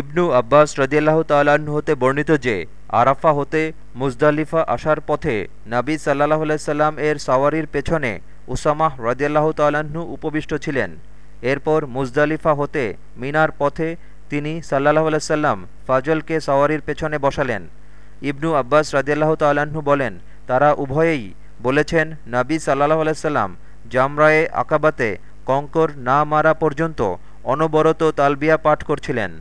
ইবনু আব্বাস রদিয়াল্লাহ তাল্লাহ্ন হতে বর্ণিত যে, আরাফা হতে মুজদালিফা আসার পথে নাবী সাল্লাহ সাল্লাম এর সাওয়ারির পেছনে উসামাহ রদিয়াল্লাহ তাল্লাহ্ন উপবিষ্ট ছিলেন। এরপর মুজদালিফা হতে মিনার পথে তিনি সাল্লাহ সাল্লাম ফাজলকে সাওয়ারির পেছনে বসালেন। ইবনু আব্বাস রাজিয়াল্লাহ তাল্লাহ্ন বলেন, তারা উভয়েই বলেছেন, নাবী সাল্লাহ সাল্লাম জামরায়ে আকাবাতে কঙ্কর না মারা পর্যন্ত অনবরত তালবিয়া পাঠ করছিলেন।